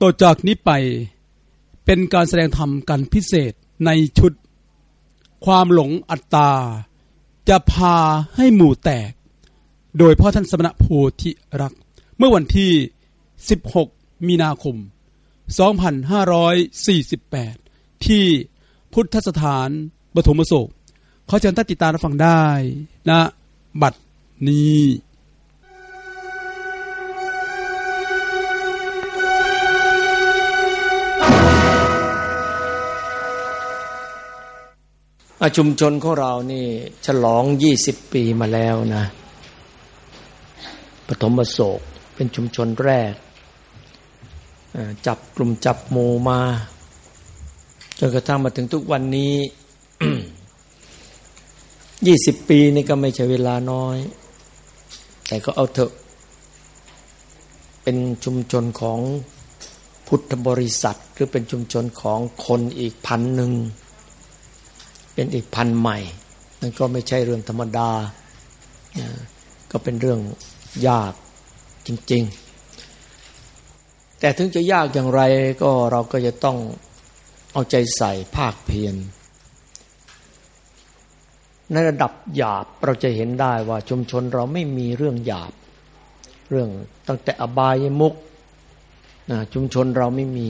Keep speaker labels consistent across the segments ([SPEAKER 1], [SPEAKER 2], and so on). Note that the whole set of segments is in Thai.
[SPEAKER 1] ต่อจากนี้ไปเป็นการแสดงธรรมกันพิเศษในชุด ความหลงอัตตา จะพาให้หมู่แตก โดยพ่อท่านสมณโพธิรัก เมื่อวันที่ 16 มีนาคม 2548 ที่พุทธสถานบฐมโศกขอเชิญท่านติดตามรับฟังได้นะ บัดนี้
[SPEAKER 2] ชุมชนของเรานี่ ฉลองยี่สิบปีมาแล้วนะปฐมโศกเป็นชุมชนแรก จับกลุ่มจับหมู่มา จนกระทั่งมาถึงทุกวันนี้ยี่สิบปีนี่ก็ไม่ใช่เวลาน้อย แต่ก็เอาเถอะ เป็นชุมชนของพุทธบริษัท หรือเป็นชุมชนของคนอีกพันหนึ่ง เป็นอีกพันใหม่ นั่นก็ไม่ใช่เรื่องธรรมดา ก็เป็นเรื่องยากจริง ๆ แต่ถึงจะยากอย่างไรก็เราก็จะต้องเอาใจใส่ภาคเพียรในระดับหยาบเราจะเห็นได้ว่าชุมชนเราไม่มีเรื่องหยาบ เรื่องตั้งแต่อบายมุกนะชุมชนเราไม่มี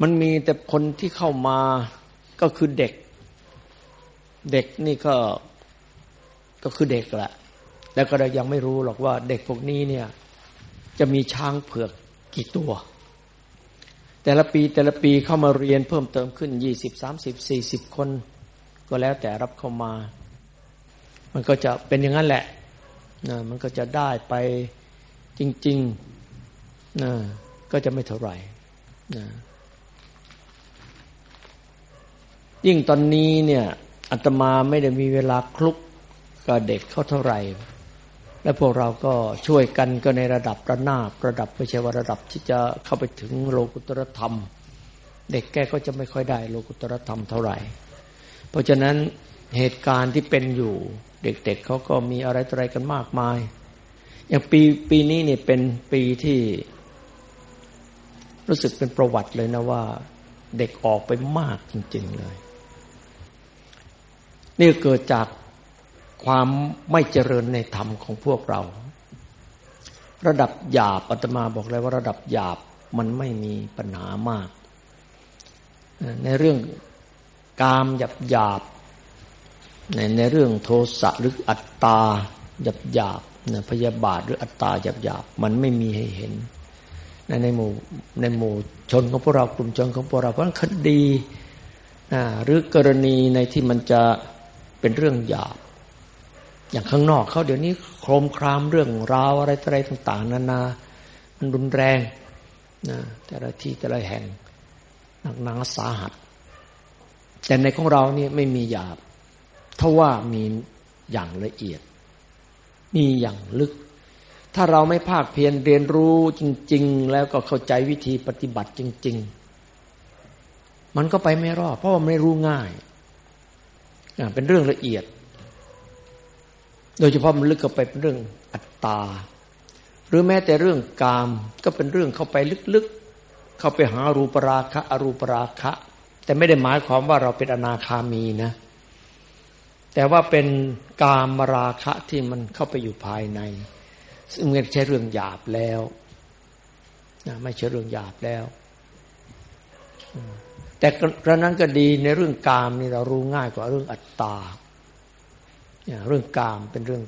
[SPEAKER 2] มันมีแต่คนที่เข้ามาก็คือเด็ก เด็กนี่ก็ก็คือเด็กแหละ แล้วก็เรายังไม่รู้หรอกว่า เด็กพวกนี้เนี่ย จะมีช้างเผือกกี่ตัว แต่ละปีแต่ละปีเข้ามาเรียนเพิ่มเติมขึ้นยี่สิบสามสิบสี่สิบคน ก็แล้วแต่รับเข้ามา มันก็จะเป็นอย่างนั้นแหละนะมันก็จะได้ไปจริงๆนะก็จะไม่เท่าไหร่นะ ยิ่งตอนนี้เนี่ยอาตมาไม่ได้มีเวลาคลุกกับเด็กเขาเท่าไหร่ และพวกเราก็ช่วยกันก็ในระดับระนาบระดับไม่ใช่ว่าระดับที่จะเข้าไปถึงโลกุตรธรรม เด็กแกก็จะไม่ค่อยได้โลกุตรธรรมเท่าไหร่ เพราะฉะนั้นเหตุการณ์ที่เป็นอยู่เด็กๆเเขาก็มีอะไรอะไรกันมากมาย อย่างปีปีนี้เนี่ยเป็นปีที่ รู้สึกเป็นประวัติเลยนะว่า เด็กออกไปมากจริง ๆเลย นี่เกิดจากความไม่เจริญในธรรมของพวกเรา ระดับหยาบอาตมาบอกเลยว่าระดับหยาบมันไม่มีปัญหามาก ในเรื่องกามหยาบหยาบในในเรื่องโทสะหรืออัตตาหยาบหยาบพยาบาทหรืออัตตาหยาบหยาบมันไม่มีให้เห็นในในหมู่ในหมู่ชนของพวกเรากลุ่มชนของพวกเราเพราะคดีหรือกรณีในที่มันจะ เป็นเรื่องหยาบ อย่างข้างนอกเขาเดี๋ยวนี้โครมครามเรื่องราวอะไรอะไรต่าง ๆ นานา มันรุนแรงนะแต่ละที่แต่ละแห่งหนักหนาสาหัส แต่ในของเรานี่ไม่มีหยาบเท่าว่ามีอย่างละเอียด มีอย่างลึก ถ้าเราไม่ภาคเพียรเรียนรู้จริง ๆ แล้วก็เข้าใจวิธีปฏิบัติจริง ๆ มันก็ไปไม่รอด เพราะว่าไม่รู้ง่าย เป็นเรื่องละเอียด โดยเฉพาะมันลึกเข้าไปเป็นเรื่องอัตตา หรือแม้แต่เรื่องกามก็เป็นเรื่องเข้าไปลึกๆ เข้าไปหารูปราคะอรูปราคะ แต่ไม่ได้หมายความว่าเราเป็นอนาคามีนะ แต่ว่าเป็นกามราคะที่มันเข้าไปอยู่ภายใน ซึ่งไม่ใช่เรื่องหยาบแล้วไม่ใช่เรื่องหยาบแล้ว แต่กระนั้นก็ดีในเรื่องกามนี่เรารู้ง่ายกว่าเรื่องอัตตาเรื่องกามเป็นเรื่อง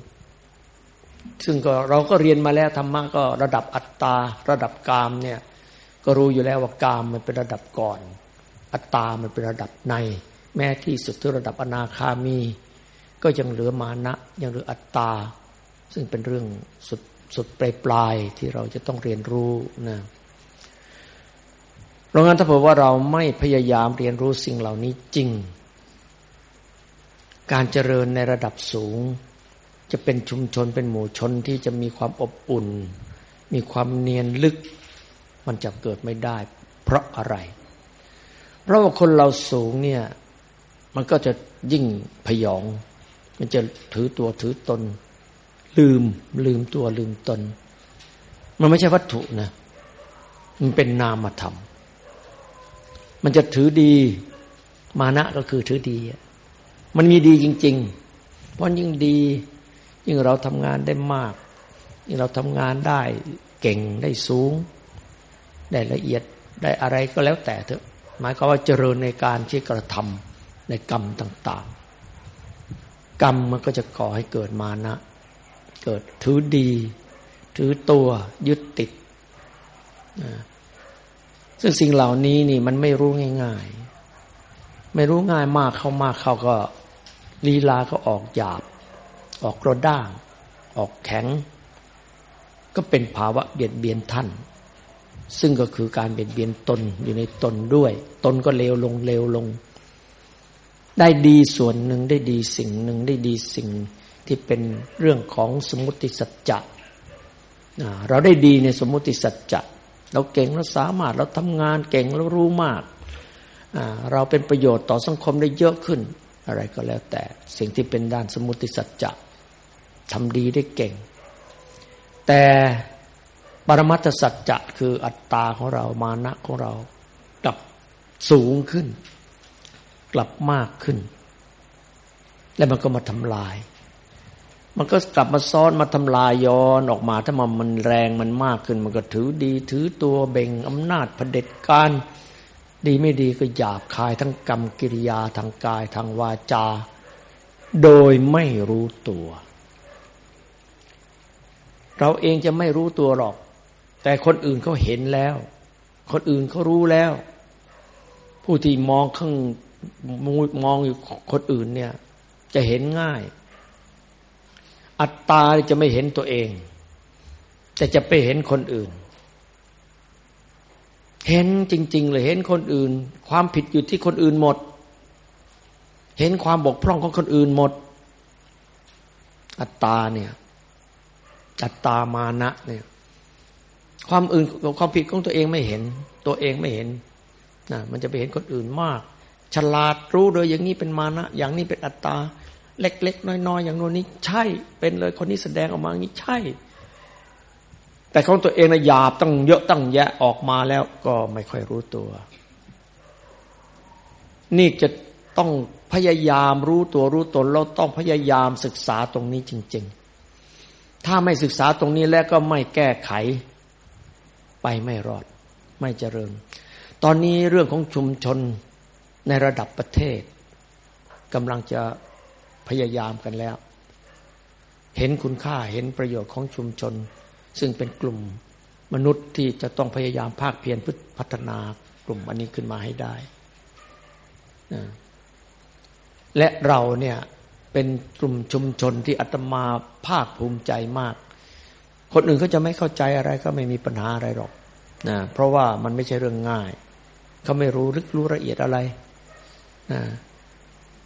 [SPEAKER 2] ซึ่งก็เราก็เรียนมาแล้วธรรมะก็ระดับอัตตา ระดับกามเนี่ย ก็รู้อยู่แล้วว่ากามมันเป็นระดับก่อน อัตตามันเป็นระดับใน แม้ที่สุดที่ระดับอนาคามี ก็ยังเหลือมานะยังเหลืออัตตา ซึ่งเป็นเรื่องสุดสุดปลายปลายที่เราจะต้องเรียนรู้นะ เพราะงั้นถ้าเผื่อว่าเราไม่พยายามเรียนรู้สิ่งเหล่านี้จริง การเจริญในระดับสูง จะเป็นชุมชนเป็นหมู่ชนที่จะมีความอบอุ่น มีความเนียนลึก มันจะเกิดไม่ได้ เพราะอะไร เพราะว่าคนเราสูงเนี่ย มันก็จะยิ่งพยอง มันจะถือตัวถือตน ลืมลืมตัวลืมตน มันไม่ใช่วัตถุนะ มันเป็นนามธรรม มันจะถือดี มานะก็คือถือดี มันมีดีจริง ๆ เพราะยิ่งดี ยิ่งเราทำงานได้มาก ยิ่งเราทำงานได้เก่งได้สูง ได้ละเอียดได้อะไรก็แล้วแต่เถอะ หมายความว่าเจริญในการที่กระทำในกรรมต่าง ๆ กรรมมันก็จะก่อให้เกิดมานะ เกิดถือดี ถือตัวยึดติด ซึ่งสิ่งเหล่านี้นี่มันไม่รู้ง่ายๆ ไม่รู้ง่ายมากเข้ามากเขาก็ลีลาก็ออกหยาบ ออกกระด้าง ออกแข็ง ก็เป็นภาวะเบียดเบียนท่าน ซึ่งก็คือการเบียดเบียนตนอยู่ในตนด้วย ตนก็เลวลงเลวลง ได้ดีส่วนหนึ่งได้ดีสิ่งหนึ่งได้ดีสิ่งที่เป็นเรื่องของสมมติสัจจะเราได้ดีในสมมติสัจจะ เราเก่งเราสามารถเราทำงานเก่งเรารู้มากเราเป็นประโยชน์ต่อสังคมได้เยอะขึ้น อะไรก็แล้วแต่สิ่งที่เป็นด้านสมุติสัจจะทำดีได้เก่ง แต่ปรมัตสัจจะคืออัตตาของเรามานะของเรากลับสูงขึ้น กลับมากขึ้น และมันก็มาทำลาย มันก็กลับมาซ้อนมาทำลายย้อนออกมา ถ้ามันมันแรงมันมากขึ้น มันก็ถือดีถือตัวเบ่งอำนาจเผด็จการดีไม่ดีก็หยาบคายทั้งกรรมกิริยาทางกายทางวาจา โดยไม่รู้ตัว เราเองจะไม่รู้ตัวหรอก แต่คนอื่นเขาเห็นแล้ว คนอื่นเขารู้แล้ว ผู้ที่มองข้างมองอยู่คนอื่นเนี่ย จะเห็นง่าย อัตตาจะไม่เห็นตัวเอง แต่จะไปเห็นคนอื่น เห็นจริง ๆ เลยเห็นคนอื่น ความผิดอยู่ที่คนอื่นหมด เห็นความบกพร่องของคนอื่นหมด อัตตาเนี่ยอัตตามานะเนี่ย ความอื่นความผิดของตัวเองไม่เห็น ตัวเองไม่เห็นนะมันจะไปเห็นคนอื่นมาก ฉลาดรู้โดยอย่างนี้เป็นมานะ อย่างนี้เป็นอัตตา เล็ก ๆ น้อย ๆ อย่างโน้นนี้ใช่เป็นเลยคนนี้แสดงออกมาอย่างนี้ใช่ แต่ของตัวเองนะหยาบตั้งเยอะตั้งแยะออกมาแล้วก็ไม่ค่อยรู้ตัว นี่จะต้องพยายามรู้ตัวรู้ตนเราต้องพยายามศึกษาตรงนี้จริง ๆ ถ้าไม่ศึกษาตรงนี้แล้วก็ไม่แก้ไข ไปไม่รอด ไม่เจริญ ตอนนี้เรื่องของชุมชนในระดับประเทศกำลังจะ พยายามกันแล้ว เห็นคุณค่าเห็นประโยชน์ของชุมชน ซึ่งเป็นกลุ่มมนุษย์ที่จะต้องพยายามภาคเพียรพัฒนากลุ่มอันนี้ขึ้นมาให้ได้และเราเนี่ยเป็นกลุ่มชุมชนที่อาตมาภาคภูมิใจมาก คนอื่นเขาจะไม่เข้าใจอะไรก็ไม่มีปัญหาอะไรหรอกนะเพราะว่ามันไม่ใช่เรื่องง่าย เขาไม่รู้ลึกรู้ละเอียดอะไรนะ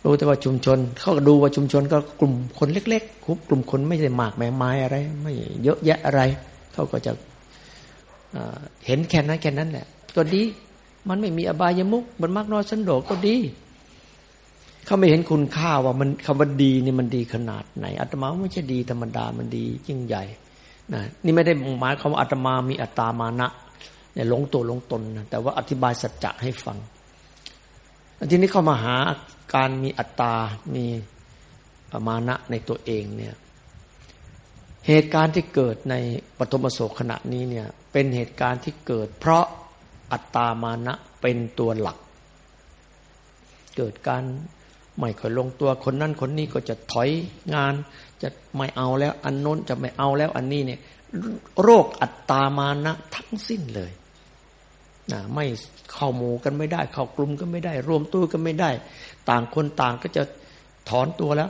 [SPEAKER 2] รู้แต่ว่าชุมชน เขาก็ดูว่าชุมชนก็กลุ่มคนเล็กๆกลุ่มคนไม่ได้มากแม่ไม้อะไร ไม่เยอะแยะอะไร เขาก็จะเห็นแค่นั้นแค่นั้นแหละ ก็ดี มันไม่มีอบายมุกมันมากน้อยสันโดษก็ดี เขาไม่เห็นคุณค่าว่ามันคำว่าดีนี่มันดีขนาดไหนอาตมาไม่ใช่ดีธรรมดามันดียิ่งใหญ่นะนี่ไม่ได้หมายความว่าอาตมามีอัตตามานะเนี่ยหลงตัวหลงตนนะแต่ว่าอธิบายสัจจะให้ฟัง ทีนี้เข้ามาหาการมีอัตตา มีมานะในตัวเองเนี่ย เหตุการณ์ที่เกิดในปฐมโศกขณะนี้เนี่ย เป็นเหตุการณ์ที่เกิด เพราะอัตตามานะเป็นตัวหลัก เกิดการไม่ค่อยลงตัวคนนั้นคนนี้ก็จะถอยงาน จะไม่เอาแล้ว อันโน้นจะไม่เอาแล้วอันนี้เนี่ย โรคอัตตามานะทั้งสิ้นเลย ไม่เข้าหมู่กันไม่ได้ เข้ากลุ่มกันไม่ได้ รวมตัวกันไม่ได้ ต่างคนต่างก็จะถอนตัวแล้ว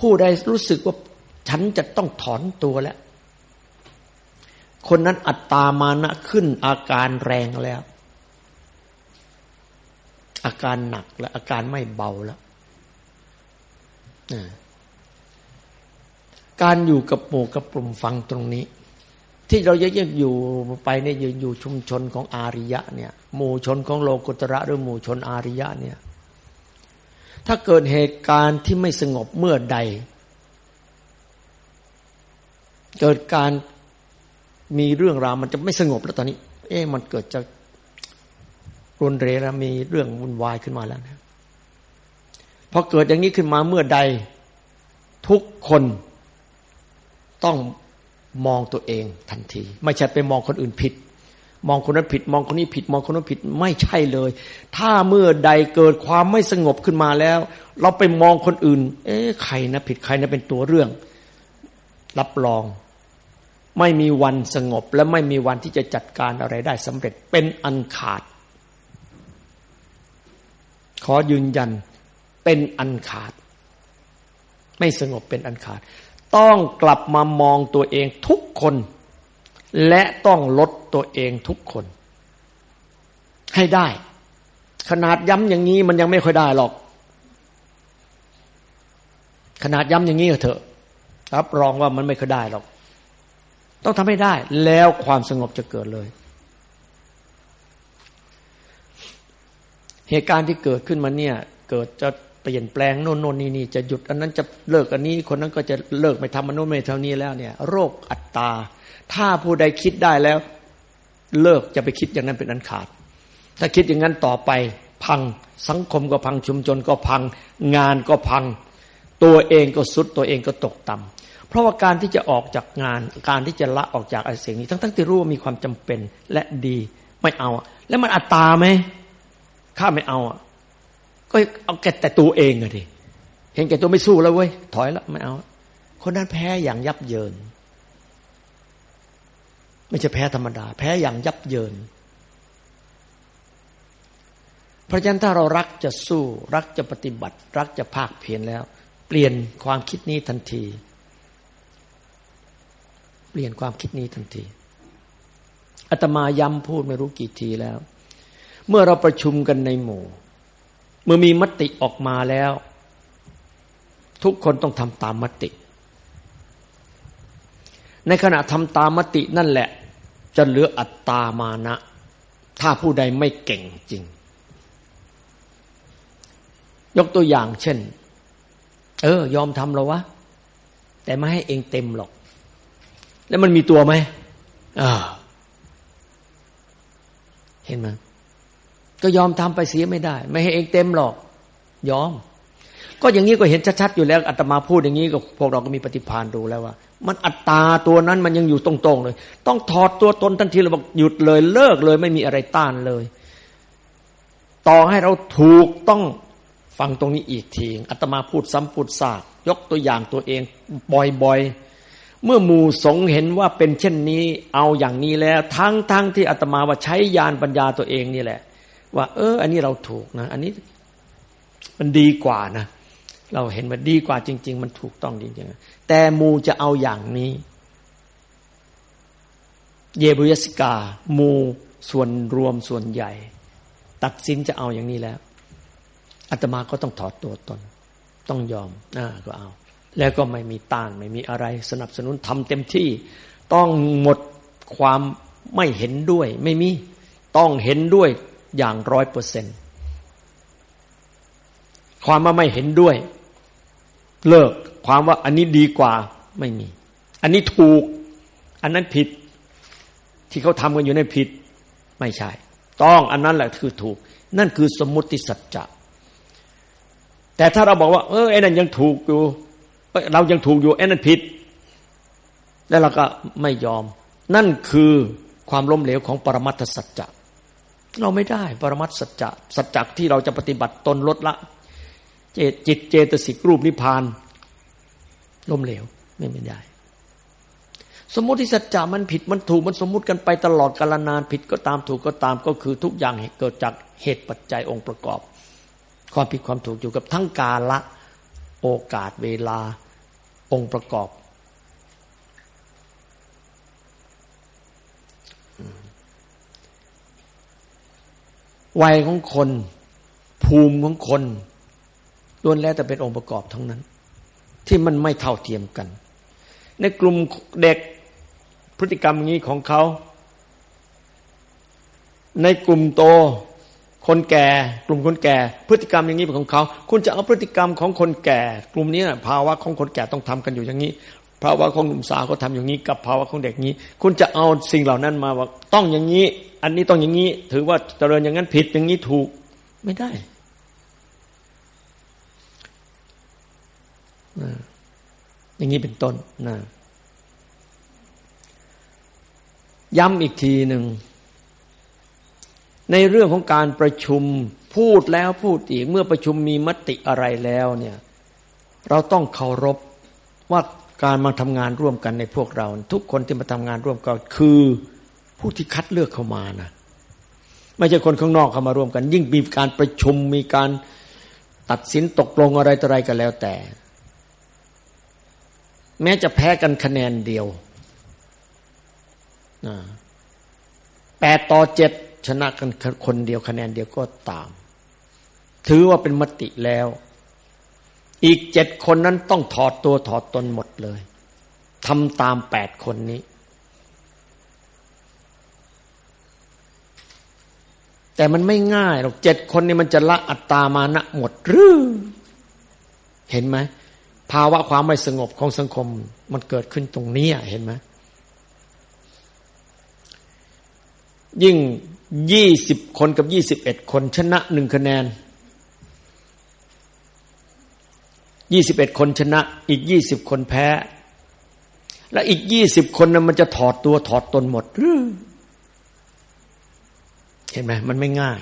[SPEAKER 2] ผู้ใดรู้สึกว่าฉันจะต้องถอนตัวแล้ว คนนั้นอัตตามานะขึ้นอาการแรงแล้ว อาการหนักแล้วอาการไม่เบาแล้วการอยู่กับหมู่กับกลุ่มฟังตรงนี้ ที่เรายังยังอยู่ไปเนี่ยอยู่ชุมชนของอาริยะเนี่ย หมู่ชนของโลกุตระหรือหมู่ชนอาริยะเนี่ย ถ้าเกิดเหตุการณ์ที่ไม่สงบเมื่อใด เกิดการมีเรื่องราวมันจะไม่สงบแล้วตอนนี้ เอ๊ะมันเกิดจะรุนเรแล้วมีเรื่องวุ่นวายขึ้นมาแล้วนะพอเกิดอย่างนี้ขึ้นมาเมื่อใด ทุกคนต้อง มองตัวเองทันที ไม่ใช่ไปมองคนอื่นผิด มองคนนั้นผิด มองคนนี้ผิด มองคนนั้นผิดไม่ใช่เลย ถ้าเมื่อใดเกิดความไม่สงบขึ้นมาแล้ว เราไปมองคนอื่น เอ๊ะใครนะผิดใครนะเป็นตัวเรื่อง รับรอง ไม่มีวันสงบ และไม่มีวันที่จะจัดการอะไรได้สำเร็จเป็นอันขาด ขอยืนยันเป็นอันขาด ไม่สงบเป็นอันขาด ต้องกลับมามองตัวเองทุกคน และต้องลดตัวเองทุกคน ให้ได้ ขนาดย้ำอย่างนี้มันยังไม่ค่อยได้หรอก ขนาดย้ำอย่างนี้ก็เถอะรับรองว่ามันไม่ค่อยได้หรอก ต้องทำให้ได้ แล้วความสงบจะเกิดเลย เหตุการณ์ที่เกิดขึ้นมาเนี่ย เกิดจะ เปลี่ยนแปลงโน่นโน่นนี่นี่จะหยุด อันนั้นจะเลิกอันนี้ คนนั้นก็จะเลิกไม่ทำมันโน่นไม่เท่านี้แล้วเนี่ย โรคอัตตา ถ้าผู้ใดคิดได้แล้ว เลิกจะไปคิดอย่างนั้นเป็นอันขาด ถ้าคิดอย่างนั้นต่อไป พังสังคมก็พังชุมชนก็พัง งานก็พัง ตัวเองก็สุดตัวเองก็ตกต่ำเพราะว่าการที่จะออกจากงาน การที่จะละออกจากไอ้สิ่งนี้ ทั้งทั้งที่รู้ว่ามีความจำเป็นและดีไม่เอา แล้วมันอัตตาไหมข้าไม่เอาอะ ก็เอาแก่แต่ตัวเองอะดิเห็นแก่ตัวไม่สู้แล้วเว้ยถอยแล้วไม่เอา คนนั้นแพ้อย่างยับเยิน ไม่ใช่แพ้ธรรมดา แพ้อย่างยับเยิน เพราะฉะนั้นถ้าเรารักจะสู้ รักจะปฏิบัติ รักจะภาคเพียรแล้ว เปลี่ยนความคิดนี้ทันที เปลี่ยนความคิดนี้ทันทีอาตมาย้ำพูดไม่รู้กี่ทีแล้ว เมื่อเราประชุมกันในหมู่ เมื่อมีมติออกมาแล้ว ทุกคนต้องทำตามมติ ในขณะทำตามมตินั่นแหละ จะเหลืออัตตามานะ ถ้าผู้ใดไม่เก่งจริง ยกตัวอย่างเช่น เออ ยอมทำเราวะ แต่ไม่ให้เองเต็มหรอก แล้วมันมีตัวไหมอ่าเห็นไหม ก็ยอมทำไปเสียไม่ได้ ไม่ให้เองเต็มหรอก ยอม ก็อย่างนี้ก็เห็นชัดๆอยู่แล้วอาตมาพูดอย่างนี้ก็พวกเราก็มีปฏิภาณดูแล้วว่า มันอัตตาตัวนั้นมันยังอยู่ตรงๆเลย ต้องถอดตัวตนทันทีเราบอกหยุดเลยเลิกเลย ไม่มีอะไรต้านเลย ต่อให้เราถูกต้องฟังตรงนี้อีกทีอาตมาพูดซ้ำพูดซากยกตัวอย่างตัวเองบ่อยๆ เมื่อหมู่สงเห็นว่าเป็นเช่นนี้เอาอย่างนี้แล้ว ทั้งๆทที่อาตมาว่าใช้ยานปัญญาตัวเองนี่แหละ ว่า เออ อันนี้เราถูกนะ อันนี้มันดีกว่านะ เราเห็นมันดีกว่าจริง ๆ มันถูกต้องจริงๆแต่มูจะเอาอย่างนี้ เยบุยสกา มูส่วนรวมส่วนใหญ่ ตัดสินจะเอาอย่างนี้แล้วอาตมาก็ต้องถอดตัวตน ต้องยอมอ่าก็เอา แล้วก็ไม่มีต้านไม่มีอะไร สนับสนุนทำเต็มที่ ต้องหมดความไม่เห็นด้วย ไม่มี ต้องเห็นด้วย อย่างร้อยเปอร์เซนความว่าไม่เห็นด้วย เลิกความว่าอันนี้ดีกว่าไม่มี อันนี้ถูก อันนั้นผิด ที่เขาทำกันอยู่ในผิด ไม่ใช่ ต้องอันนั้นแหละคือถูก นั่นคือสมมติสัจจะแต่ถ้าเราบอกว่า เออไอ้นั่นยังถูกอยู่เรายังถูกอยู่ไอ้นั่นผิด แล้วเราก็ไม่ยอม นั่นคือความล้มเหลวของปรมัตถสัจจะ เราไม่ได้ ปรมัตสัจจะสัจจะที่เราจะปฏิบัติตนลดละ เจตจิตเจตสิกรูปนิพพานล้มเหลวไม่ไม่ได้ สมมติสัจจะมันผิดมันถูกมันสมมุติกันไปตลอดกาลนานผิดก็ตามถูกก็ตามก็คือทุกอย่างเกิดจากเหตุปัจจัยองค์ประกอบ ความผิดความถูกอยู่กับทั้งกาละโอกาสเวลาองค์ประกอบ วัยของคน ภูมิของคนล้วนแล้วแต่เป็นองค์ประกอบทั้งนั้น ที่มันไม่เท่าเทียมกัน ในกลุ่มเด็กพฤติกรรมอย่างนี้ของเขา ในกลุ่มโตคนแก่ กลุ่มคนแก่ พฤติกรรมอย่างนี้เป็นของเขา คุณจะเอาพฤติกรรมของคนแก่ กลุ่มนี้ภาวะของคนแก่ต้องทำกันอยู่อย่างนี้ภาวะของหนุ่มสาวเขาทำอย่างนี้ กับภาวะของเด็กนี้ คุณจะเอาสิ่งเหล่านั้นมาว่าต้องอย่างนี้ อันนี้ต้องอย่างนี้ ถือว่าเจริญอย่างนั้นผิดอย่างนี้ถูกไม่ได้อย่างนี้เป็นต้นนะย้ำอีกทีหนึ่ง ในเรื่องของการประชุมพูดแล้วพูดอีก เมื่อประชุมมีมติอะไรแล้วเนี่ย เราต้องเคารพว่าการมาทำงานร่วมกันในพวกเรา ทุกคนที่มาทำงานร่วมกันคือ ผู้ที่คัดเลือกเข้ามานะไม่ใช่คนข้างนอกเข้ามาร่วมกัน ยิ่งมีการประชุมมีการตัดสินตกลงอะไรต่ออะไรกันแล้วแต่ แม้จะแพ้กันคะแนนเดียวแปดต่อเจ็ดชนะกันคนเดียวคะแนนเดียวก็ตาม ถือว่าเป็นมติแล้ว อีกเจ็ดคนนั้นต้องถอดตัวถอดตนหมดเลยทำตามแปดคนนี้ แต่มันไม่ง่ายหรอกเจ็ดคนนี้มันจะละอัตตามานะหมดหรือเห็นไหมภาวะความไม่สงบของสังคม มันเกิดขึ้นตรงนี้เห็นไหมยิ่งยี่สิบคนกับยี่สิบเอ็ดคน ชนะหนึ่งคะแนนยี่สิบเอ็ดคนชนะ อีกยี่สิบคนแพ้ และอีกยี่สิบคนนั้นมันจะถอดตัวถอดตนหมดหรือ เห็นไหมมันไม่ง่าย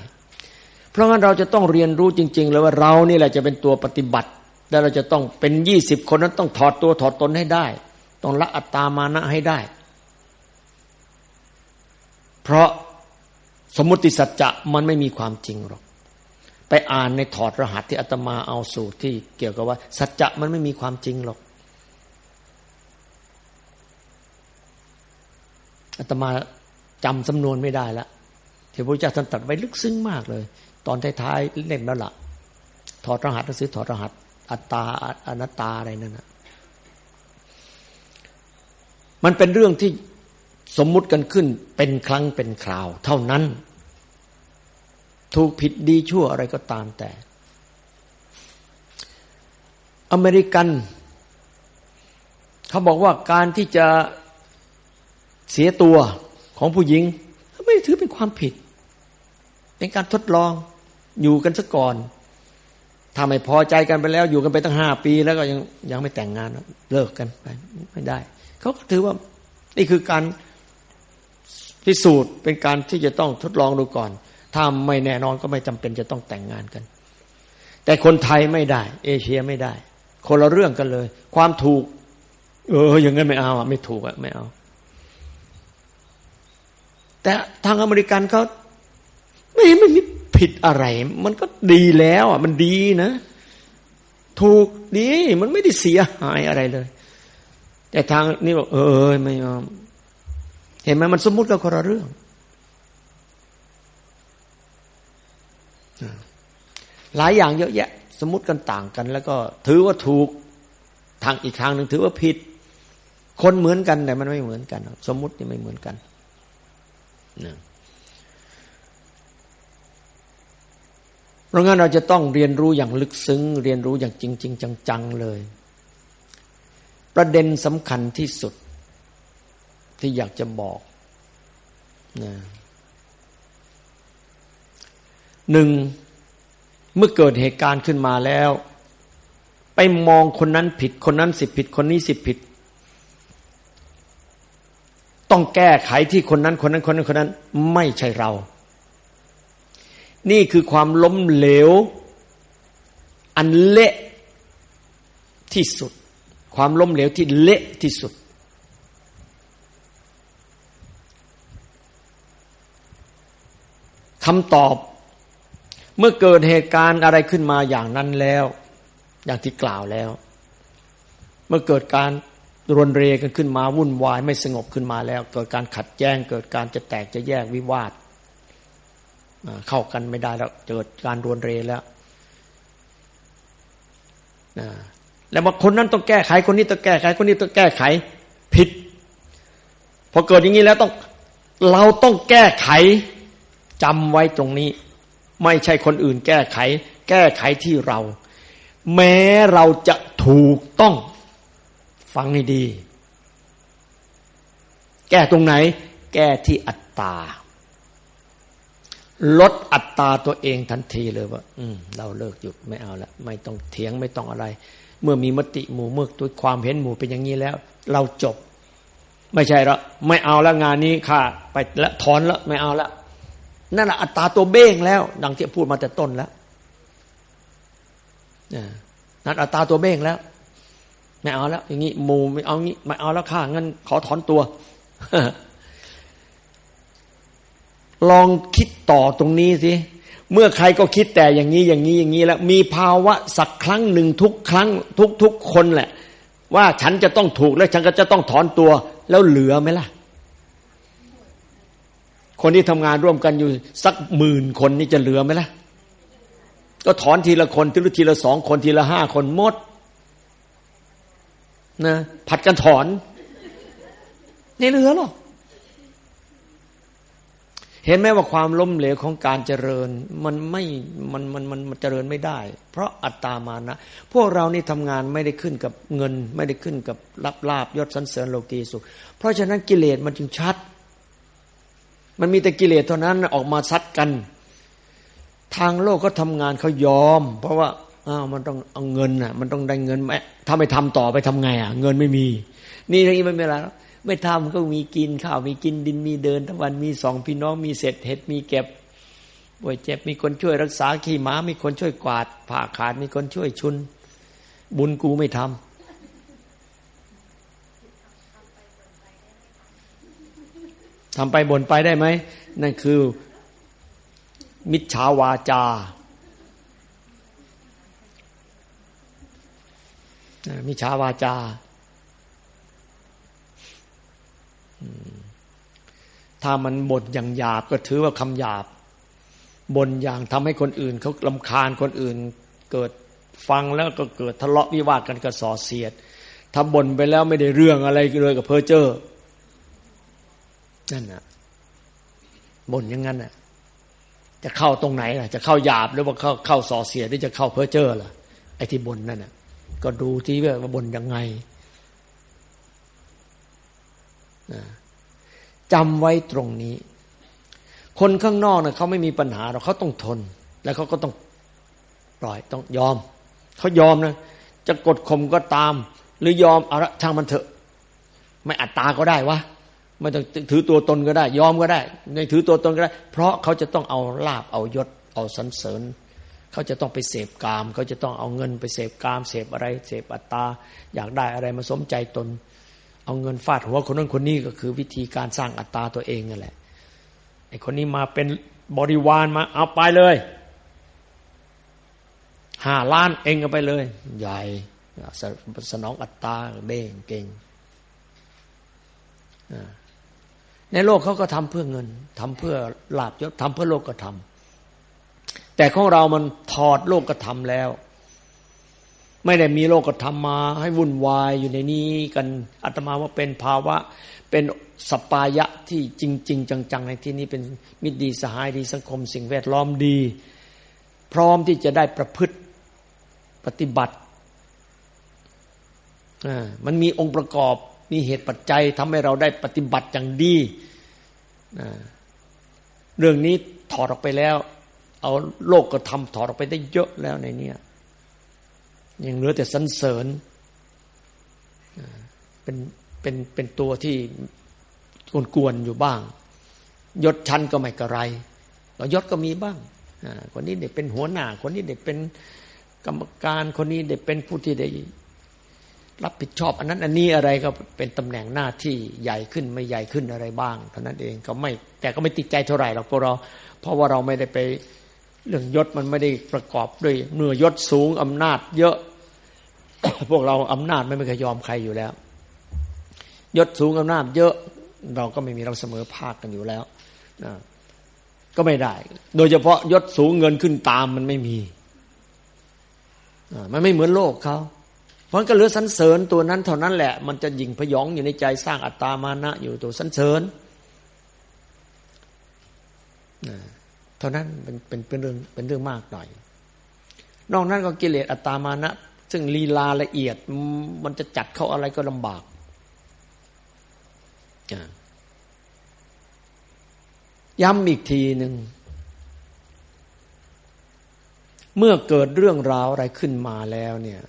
[SPEAKER 2] เพราะงั้นเราจะต้องเรียนรู้จริง ๆ เลยว่าเรานี่แหละจะเป็นตัวปฏิบัติ และเราจะต้องเป็นยี่สิบคนนั้นต้องถอดตัวถอดตนให้ได้ ต้องละอัตตามานะให้ได้ เพราะสมมติสัจจะมันไม่มีความจริงหรอกไปอ่านในถอดรหัสที่อาตมาเอาสูตรที่เกี่ยวกับว่า สัจจะมันไม่มีความจริงหรอกอาตมาจำสำนวนไม่ได้และ ที่พระเจ้าท่านตัดไว้ลึกซึ้งมากเลย ตอนท้ายๆเล่นแล้วละ่ะ ถอดรหัสหนังสือถอดรหัส อัตตาอนัตตาอะไรนั่นนะมันเป็นเรื่องที่สมมุติกันขึ้นเป็นครั้งเป็นคราว เท่านั้น ถูกผิดดีชั่วอะไรก็ตามแต่ อเมริกัน เขาบอกว่าการที่จะเสียตัวของผู้หญิง ไม่ถือเป็นความผิด เป็นการทดลองอยู่กันซะก่อนถ้าไม่พอใจกันไปแล้ว อยู่กันไปตั้งห้าปี แล้วก็ยังยังไม่แต่งงานเลิกกันไปไม่ได้ เขาก็ถือว่านี่คือการพิสูจน์เป็นการที่จะต้องทดลองดูก่อน ถ้าไม่แน่นอนก็ไม่จำเป็นจะต้องแต่งงานกัน แต่คนไทยไม่ได้ เอเชียไม่ได้ คนละเรื่องกันเลย ความถูก เอออย่างนั้นไม่เอาอะไม่ถูกอะไม่เอา แต่ทางอเมริกันเขา ไม่ไม่มีผิดอะไร มันก็ดีแล้วอะมันดีนะ ถูกดีมันไม่ได้เสียหายอะไรเลย แต่ทางนี้บอกเออไม่เอาเห็นไหมมันสมมุติกับคนละเรื่องหลายอย่างเยอะแยะ สมมติกันต่างกัน แล้วก็ถือว่าถูกทางอีกทางหนึ่งถือว่าผิด คนเหมือนกันแต่มันไม่เหมือนกัน สมมุตินี่ไม่เหมือนกันนะ เพราะงั้นเราจะต้องเรียนรู้อย่างลึกซึ้ง เรียนรู้อย่างจริงจริงจัง ๆ เลย ประเด็นสำคัญที่สุด ที่อยากจะบอกนะหนึ่งเมื่อเกิดเหตุการณ์ขึ้นมาแล้ว ไปมองคนนั้นผิด คนนั้นสิบผิด คนนี้สิบผิด ต้องแก้ไขที่คนนั้นคนนั้นคนนั้นคนนั้น ไม่ใช่เรา นี่คือความล้มเหลว อันเละที่สุด ความล้มเหลวที่เละที่สุด คำตอบ เมื่อเกิดเหตุการณ์อะไรขึ้นมาอย่างนั้นแล้ว อย่างที่กล่าวแล้ว เมื่อเกิดการรวนเรกันขึ้นมาวุ่นวายไม่สงบขึ้นมาแล้ว เกิดการขัดแย้งเกิดการจะแตกจะแยกวิวาท เข้ากันไม่ได้แล้วเกิดการรวนเรแล้วแล้วว่าคนนั้นต้องแก้ไขคนนี้ต้องแก้ไขคนนี้ต้องแก้ไขผิดพอเกิดอย่างนี้แล้วต้องเราต้องแก้ไขจำไว้ตรงนี้ ไม่ใช่คนอื่นแก้ไข แก้ไขที่เรา แม้เราจะถูกต้องฟังให้ดี แก้ตรงไหน แก้ที่อัตตา ลดอัตตาตัวเองทันทีเลยว่า อืม เราเลิกหยุดไม่เอาละไม่ต้องเถียงไม่ต้องอะไร เมื่อมีมติหมู่เมื่อตัวความเห็นหมู่เป็นอย่างนี้แล้ว เราจบ ไม่ใช่ละไม่เอาล้วงานนี้ค่ะ ไปละถอนละไม่เอาละนั่นแหละอัตตาตัวเบ้งแล้ว ดังที่พูดมาแต่ต้นแล้วนั่นอัตตาตัวเบ้งแล้วไม่เอาแล้วอย่างนี้หมู่ไม่เอางี้ไม่เอาแล้วข้างั้นขอถอนตัว ลองคิดต่อตรงนี้สิเมื่อใครก็คิดแต่อย่างนี้อย่างนี้อย่างนี้แล้วมีภาวะสักครั้งหนึ่งทุกครั้งทุกทุกคนแหละ ว่าฉันจะต้องถูกแล้วฉันก็จะต้องถอนตัว แล้วเหลือไหมล่ะ คนที่ทำงานร่วมกันอยู่สักหมื่นคนนี่จะเหลือไหมล่ะ ก็ถอนทีละคนทีละทีละสองคนทีละห้าคนหมดนะผัดกันถอนในเหลือหรอ เห็นไหมว่าความล้มเหลวของการเจริญมันไม่มันมันมันมันเจริญไม่ได้ เพราะอัตตามานะ พวกเรานี่ทำงานไม่ได้ขึ้นกับเงิน ไม่ได้ขึ้นกับรับลาบยศสันเสริญโลกีสุข เพราะฉะนั้นกิเลสมันจึงชัด มันมีแต่กิเลสเท่านั้นออกมาซัดกัน ทางโลกก็ทำงานเขายอม เพราะว่าอ้าวมันต้องเอาเงินอะ มันต้องได้เงินไหมถ้าไม่ทำต่อไปทำไงอะ เงินไม่มี นี่นี่ไม่เป็นไร ไม่ทำก็มีกินข้าวมีกินดินมีเดินทั้งวันมีสองพี่น้องมีเศษเห็ดมีเก็บป่วยเจ็บมีคนช่วยรักษาขี่ม้ามีคนช่วยกวาดผ่าขาดมีคนช่วยชุน บุญกูไม่ทำทำไปบ่นไปได้ไหม นั่นคือ มิจฉาวาจา มิชาวาจา ถ้ามันบ่นอย่างหยาบก็ถือว่าคำหยาบบ่นอย่างทำให้คนอื่นเขารำคาญคนอื่น เกิดฟังแล้วก็เกิดทะเลาะวิวาทกันก็ส่อเสียด ถ้าบ่นไปแล้วไม่ได้เรื่องอะไรเลยก็เพ้อเจ้อนั่นน่ะบ่นอย่างนั้นน่ะ จะเข้าตรงไหนล่ะ จะเข้าหยาบหรือว่าเข้าเข้าส่อเสียดหรือจะเข้าเพ้อเจ้อล่ะไอ้ที่บ่นนั่นน่ะ ก็ดูที่ว่าบ่นยังไง จำไว้ตรงนี้ คนข้างนอกนะเขาไม่มีปัญหาเราเขาต้องทน แล้วเขาก็ต้องปล่อยต้องยอม เขายอมนะจะกดข่มก็ตาม หรือยอมเอาละช่างมันเถอะ ไม่อัตตาก็ได้วะไม่ต้องถือตัวตนก็ได้ ยอมก็ได้ในถือตัวตนก็ได้ เพราะเขาจะต้องเอาลาบเอายศ เอาสันเสริญเขาจะต้องไปเสพกามเขาจะต้องเอาเงินไปเสพกาม เสพอะไร เสพอัตตาอยากได้อะไรมาสมใจตน เอาเงินฟาดหัวคนนั้นคนนี้ก็คือวิธีการสร้างอัตตาตัวเองนั่นแหละไอ้คนนี้มาเป็นบริวารมาเอาไปเลยห้าล้านเองก็ไปเลย ใหญ่สสนองอัตตาเบ่งเก่งในโลกเขาก็ทำเพื่อเงินทำเพื่อลาบยศทำเพื่อโลกก็ทำแต่ของเรามันถอดโลกธรรมแล้ว ไม่ได้มีโลกธรรมมา ให้วุ่นวายอยู่ในนี้กันอาตมาว่าเป็นภาวะ เป็นสปายะที่จริง ๆ จัง ๆ ในที่นี้เป็นมิตรดีสหายดีสังคม สิ่งแวดล้อมดี พร้อมที่จะได้ประพฤติปฏิบัติมันมีองค์ประกอบมีเหตุปัจจัยทำให้เราได้ปฏิบัติอย่างดี เรื่องนี้ถอดออกไปแล้ว เอาโลกก็ทำถอดออกไปได้เยอะแล้วในนี้ ยังเหลือแต่สันเสริญเป็นเป็นเป็นตัวที่กวนๆอยู่บ้าง ยศชั้นก็ไม่กระไรยศก็มีบ้างคนนี้เด็กเป็นหัวหน้า คนนี้เด็กเป็นกรรมการคนนี้เด็กเป็นผู้ที่ได้รับผิดชอบ อันนั้นอันนี้อะไรก็เป็นตำแหน่งหน้าที่ใหญ่ขึ้นไม่ใหญ่ขึ้นอะไรบ้างเท่านั้นเองก็ไม่แต่ก็ไม่ติดใจเท่าไหร่หรอกพวกเราเพราะว่าเราไม่ได้ไปเรื่องยศมันไม่ได้ประกอบด้วยเมื่อยศสูงอำนาจ เยอะ พวกเราอำนาจไม่เคยยอมใครอยู่แล้ว ยศสูงอำนาจเยอะเราก็ไม่มีเราเสมอภาคกันอยู่แล้วนะก็ไม่ได้ โดยเฉพาะยศสูงเงินขึ้นตามมันไม่มีมันไม่เหมือนโลกเขาเพราะก็เหลือสันเสริญตัวนั้นเท่านั้นแหละ มันจะยิงพยองอยู่ในใจสร้างอัตตามานะอยู่ตัวสันเสริญท่านั้นเป็นเป็นเป็นเรื่องเป็นเรื่องมากหน่อย นอกนั้นก็กิเลสอัตตามานะ ซึ่งลีลาละเอียดมันจะจัดเข้าอะไรก็ลำบากย้ำอีกทีหนึ่ง เมื่อเกิดเรื่องราวอะไรขึ้นมาแล้วเนี่ย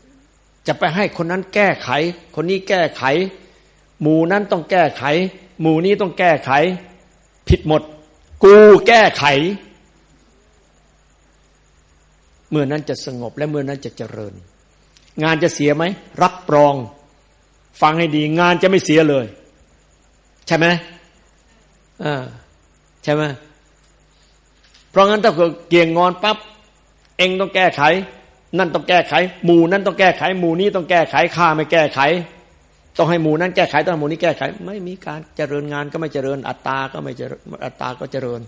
[SPEAKER 2] จะไปให้คนนั้นแก้ไข คนนี้แก้ไข หมู่นั้นต้องแก้ไข หมู่นี้ต้องแก้ไข ผิดหมด กูแก้ไข เมื่อนั้นจะสงบและเมื่อนั้นจะเจริญ งานจะเสียไหมรับรอง ฟังให้ดี งานจะไม่เสียเลย ใช่ไหมอ่าใช่ไหมเพราะงั้นถ้าเกิดเกี่ยงงอนปั๊บเองต้องแก้ไข นั่นต้องแก้ไข หมู่นั้นต้องแก้ไข หมู่นี้ต้องแก้ไขข้าไม่แก้ไข ต้องให้หมู่นั้นแก้ไขต้องให้หมู่นี้แก้ไข ไม่มีการเจริญงานก็ไม่เจริญ อัตตาก็ไม่เจริญอัตตาก็เจริญ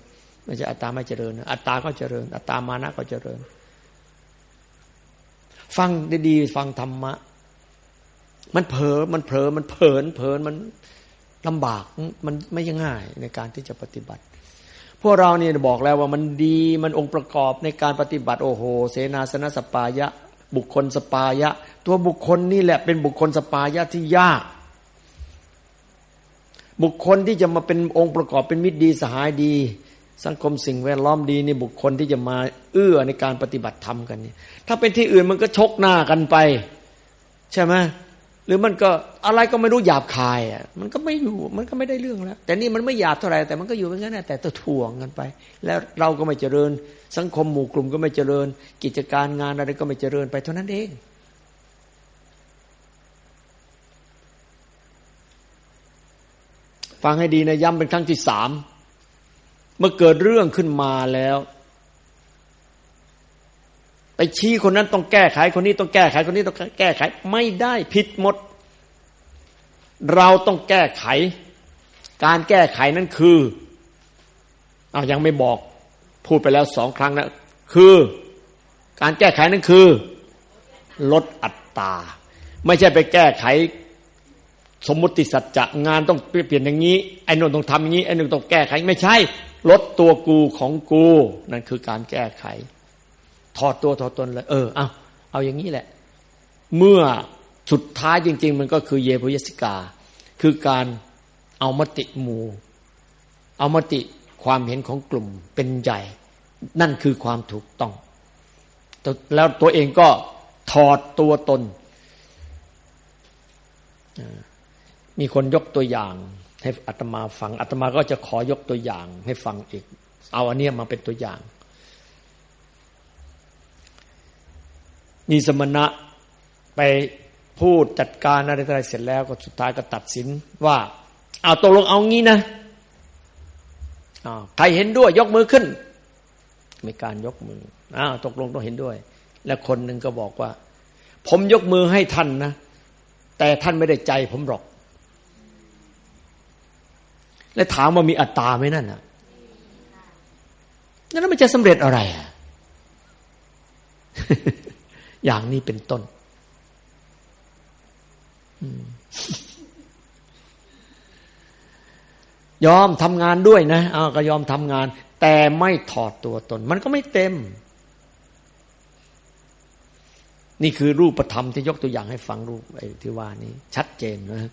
[SPEAKER 2] ไม่ใช่อัตตาไม่เจริญ อัตตาก็เจริญ อัตตามานะก็เจริญ ฟังดีๆฟังธรรมะ มันเผลอมันเผลอมันเผลนเผลนมันลำบากมันไม่ง่ายในการที่จะปฏิบัติ พวกเราเนี่ยบอกแล้วว่ามันดีมันองค์ประกอบในการปฏิบัติ โอ้โห เสนาสนะสปายะ บุคคลสปายะ ตัวบุคคลนี่แหละเป็นบุคคลสปายะที่ยาก บุคคลที่จะมาเป็นองค์ประกอบเป็นมิตรดีสหายดี สังคมสิ่งแวดล้อมดีนี่บุคคลที่จะมาเอื้อในการปฏิบัติธรรมกันนี่ถ้าเป็นที่อื่นมันก็ชกหน้ากันไป ใช่ไหมหรือมันก็อะไรก็ไม่รู้หยาบคายอะมันก็ไม่อยู่มันก็ไม่ได้เรื่องแล้ว แต่นี่มันไม่หยาบเท่าไหร่แต่มันก็อยู่เป็นงั้นแต่ตัวถ่วงกันไป แล้วเราก็ไม่เจริญ สังคมหมู่กลุ่มก็ไม่เจริญ กิจการงานอะไรก็ไม่เจริญไปเท่านั้นเอง ฟังให้ดีนะย้ำเป็นครั้งที่สาม เมื่อเกิดเรื่องขึ้นมาแล้วไปชี้คนนั้นต้องแก้ไขคนนี้ต้องแก้ไขคนนี้ต้องแก้ไข ไม่ได้ผิดหมด เราต้องแก้ไข การแก้ไขนั้นคือเอายังไม่บอกพูดไปแล้วสองครั้งแล้วคือ การแก้ไขนั้นคือ ลดอัตตาไม่ใช่ไปแก้ไข สมมติสัจจะงานต้องเปลี่ยนอย่างนี้ไอ้นนต้องทำอย่างนี้ไอ้นนต้องแก้ไขไม่ใช่ ลดตัวกูของกู นั่นคือการแก้ไข ถอดตัวถอดตนเลย เออเอาเอาอย่างนี้แหละ เมื่อสุดท้ายจริง ๆ มันก็คือเยโพยสิกา คือการเอามติหมู่ เอามติความเห็นของกลุ่มเป็นใหญ่ นั่นคือความถูกต้อง แล้วตัวเองก็ถอดตัวตน มีคนยกตัวอย่าง ให้อัตมาฟังอัตมาก็จะขอยกตัวอย่าง ให้ฟังอีก เอาอันนี้มาเป็นตัวอย่างมีสมณะไปพูดจัดการอะไรอะไรเสร็จแล้วก็สุดท้ายก็ตัดสินว่าเอาตกลงเอางี้นะใครเห็นด้วย ยกมือขึ้น มีการยกมืออ้าวตกลงต้องเห็นด้วย และคนหนึ่งก็บอกว่า ผมยกมือให้ท่านนะ แต่ท่านไม่ได้ใจผมหรอก และถามว่ามีอัตตาไหมนั่นน่ะนั่นมันจะสำเร็จอะไรอะอย่างนี้เป็นต้นยอมทำงานด้วยนะเอาก็ยอมทำงาน แต่ไม่ถอดตัวตน มันก็ไม่เต็ม นี่คือรูปธรรมที่ยกตัวอย่างให้ฟังรูปไอ้ที่ว่านี้ ชัดเจนนะ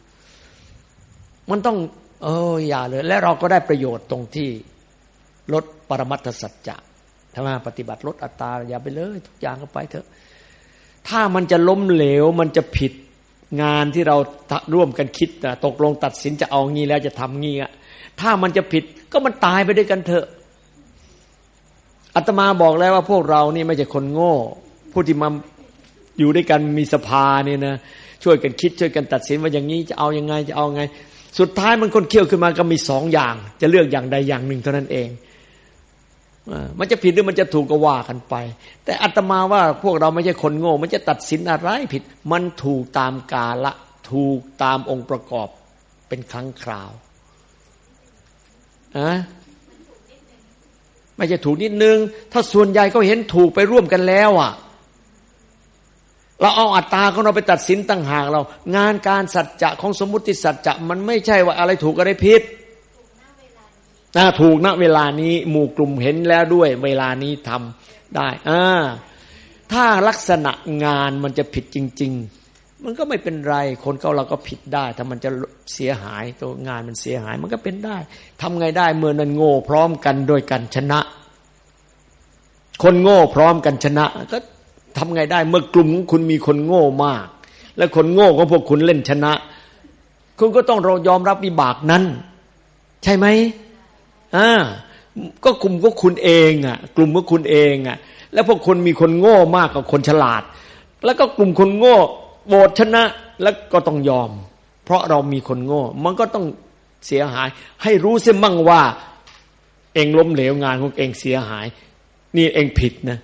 [SPEAKER 2] มันต้อง เอออย่าเลย และเราก็ได้ประโยชน์ตรงที่ลดปรมัตถสัจจะทำไมปฏิบัติลดอัตตาอย่าไปเลย ทุกอย่างก็ไปเถอะ ถ้ามันจะล้มเหลวมันจะผิดงานที่เราร่วมกันคิดนะตกลงตัดสินจะเอางี้แล้วจะทำงี้อะถ้ามันจะผิดก็มันตายไปด้วยกันเถอะอาตมาบอกแล้วว่าพวกเรานี่ไม่ใช่คนโง่ ผู้ที่มาอยู่ด้วยกันมีสภาเนี่ยนะช่วยกันคิดช่วยกันตัดสินว่าอย่างนี้จะเอายังไงจะเอาไง สุดท้ายมันคนเคี่ยวขึ้นมาก็มีสองอย่าง จะเลือกอย่างใดอย่างหนึ่งเท่านั้นเองมันจะผิดหรือมันจะถูกก็ว่ากันไป แต่อัตมาว่าพวกเราไม่ใช่คนโง่ มันจะตัดสินอะไรผิด มันถูกตามกาละ ถูกตามองค์ประกอบเป็นครั้งคราวอะไม่ใช่ถูกนิดนึง ถ้าส่วนใหญ่เขาเห็นถูกไปร่วมกันแล้วอะ เราเอาอัตตาของเราไปตัดสินตั้งหากเรา งานการสัจจะของสมมุติสัจจะมันไม่ใช่ว่าอะไรถูกอะไรผิดนะถูกณเวลานี้หมู่กลุ่มเห็นแล้วด้วย เวลานี้ทำได้อ่าถ้าลักษณะงานมันจะผิดจริง ๆ มันก็ไม่เป็นไร คนเขาเราก็ผิดได้ ถ้ามันจะเสียหายตัวงานมันเสียหายมันก็เป็นได้ทำไงได้เมื่อนั้นโง่พร้อมกันโดยกันชนะ คนโง่พร้อมกันชนะ ก็ ทำไงได้ เมื่อกลุ่มของคุณมีคนโง่มาก และคนโง่ของพวกคุณเล่นชนะ คุณก็ต้องเรายอมรับวิบากนั้น ใช่ไหมอ่าก็กลุ่มก็คุณเองอะ กลุ่มก็คุณเองอะ แล้วพวกคนมีคนโง่มากกว่าคนฉลาด แล้วก็กลุ่มคนโง่โหวตชนะแล้วก็ต้องยอม เพราะเรามีคนโง่ มันก็ต้องเสียหาย ให้รู้เสียมั่งว่า เองล้มเหลวงานของเองเสียหาย นี่เองผิดนะ